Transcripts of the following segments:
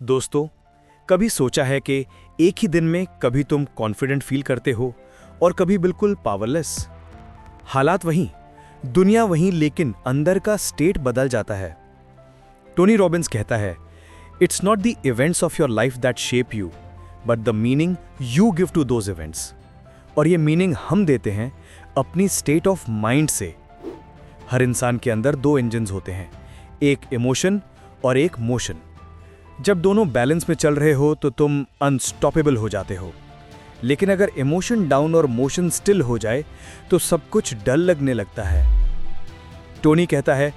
दोस्तों, कभी सोचा है कि एक ही दिन में कभी तुम कॉन्फिडेंट फील करते हो और कभी बिल्कुल पावरलेस हालात वहीं, दुनिया वहीं लेकिन अंदर का स्टेट बदल जाता है। टोनी रॉबिन्स कहता है it's not the events of your life that shape you but the meaning you give to those events और ये मीनिंग हम देते हैं अपनी स्टेट ऑफ़ माइंड से। हर इंसान के अंदर दो इंजन होते हैं, एक इमोशन और एक मोशन जब दोनों बैलेंस में चल रहे हो तो तुम अनस्टॉपेबल हो जाते हो। लेकिन अगर इमोशन डाउन और मोशन स्टिल हो जाए तो सब कुछ डल लगने लगता है। टोनी कहता है,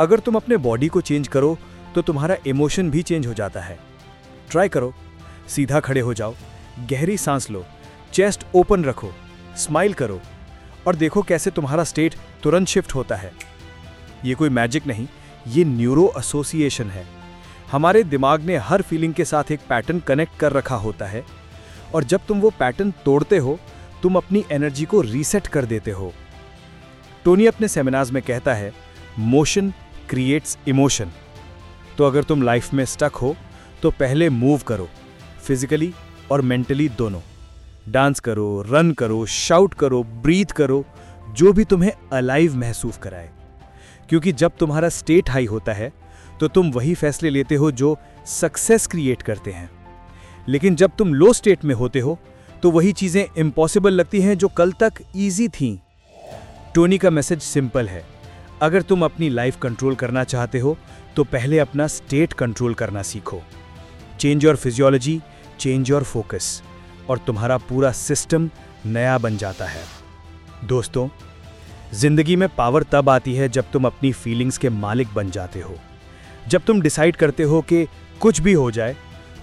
अगर तुम अपने बॉडी को चेंज करो तो तुम्हारा इमोशन भी चेंज हो जाता है। ट्राई करो। सीधा खड़े हो जाओ। गहरी सांस लो। चेस्ट ओपन रखो। स्माइल करो। और देखो कैसे तुम्हारा स्टेट तुरंत शिफ्ट होता है। ये कोई मैजिक नहीं, ये न्यूरो एसोसिएशन है। हमारे दिमाग ने हर फीलिंग के साथ एक पैटर्न कनेक्ट कर रखा होता है और जब तुम वो पैटर्न तोड़ते हो, तुम अपनी एनर्जी को रीसेट कर देते हो। टोनी अपने सेमिनार्स में कहता है मोशन क्रिएट्स इमोशन तो अगर तुम लाइफ में स्टक हो तो पहले मूव करो फिजिकली और मेंटली दोनों। डांस करो रन करो शाउट करो ब्रीथ करो, जो भी तुम्हें अलाइव महसूस कराए। क्योंकि जब तुम्हारा स्टेट हाई होता है तो तुम वही फैसले लेते हो जो सक्सेस क्रिएट करते हैं। लेकिन जब तुम लो स्टेट में होते हो तो वही चीज़ें इम्पॉसिबल लगती हैं जो कल तक ईजी थीं। टोनी का मैसेज सिंपल है। अगर तुम अपनी लाइफ कंट्रोल करना चाहते हो तो पहले अपना स्टेट कंट्रोल करना सीखो। Change your physiology change your focus और तुम्हारा पूरा सिस्टम नया बन जाता है। दोस्तों, ज़िंदगी में पावर तब आती है जब तुम अपनी फीलिंग्स के मालिक बन जाते हो। जब तुम डिसाइड करते हो कि कुछ भी हो जाए,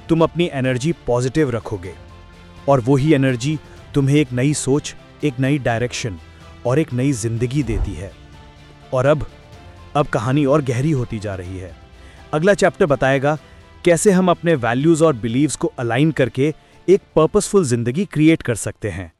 तुम अपनी एनर्जी पॉजिटिव रखोगे और वही एनर्जी तुम्हें एक नई सोच, एक नई डायरेक्शन और एक नई ज़िंदगी देती है। और अब अब कहानी और गहरी होती जा रही है। अगला चैप्टर बताएगा कैसे हम अपने वैल्यूज़ और बिलीव्स को अलाइन करके एक पर्पसफुल ज़िंदगी क्रिएट कर सकते हैं।